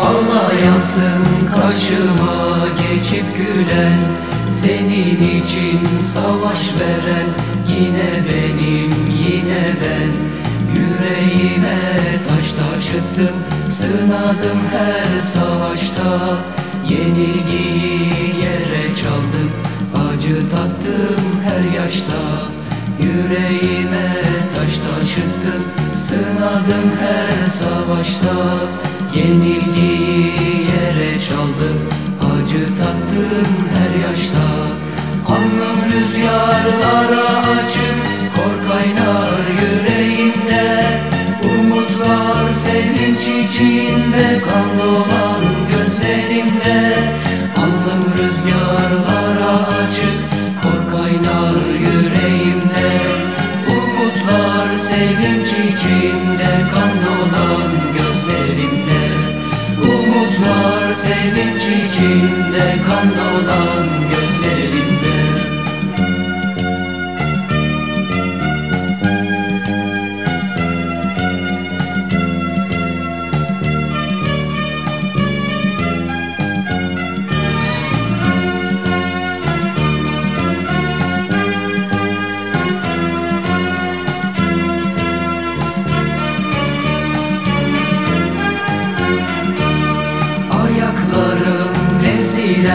Ağlayansın karşıma geçip gülen Senin için savaş veren Yine benim yine ben. Yüreğime taş taşıttım Sınadım her savaşta. Yenilgiyi yere çaldım Acı tattım her yaşta. Yüreğime taş taşıttım Sınadım her savaşta. Yenilgiyi yere çaldım Acı tattım her yaşta. Alnım rüzgarlara sevinç içinde Kan dolan gözlerimde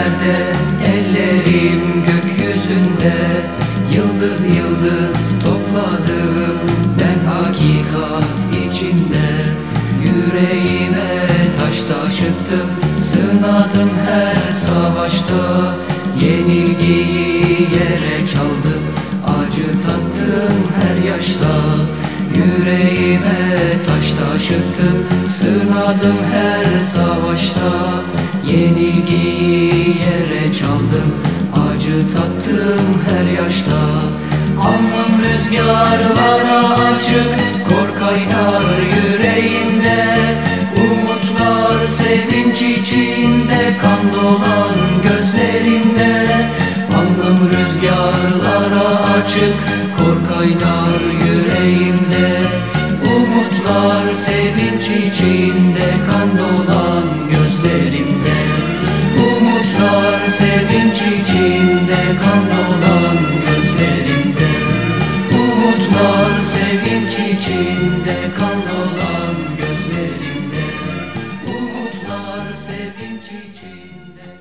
mevzilerde, ellerim gökyüzünde. Yıldız yıldız topladım ben hakikat içinde. Yüreğime taş taşıttım, sınadım her savaşta. Yenilgiyi yere çaldım, acı tattım her yaşta. Yüreğime taş taşıttım Sınadım her savaşta. Yenilgiyi Acı tattım her yaşta. Alnım rüzgarlara açık Kor kaynar yüreğimde. Umutlar sevinç içinde Kan dolan gözlerimde. Alnım rüzgarlara açık Kor kaynar yüreğimde. Umutlar sevinç içinde Kan dolan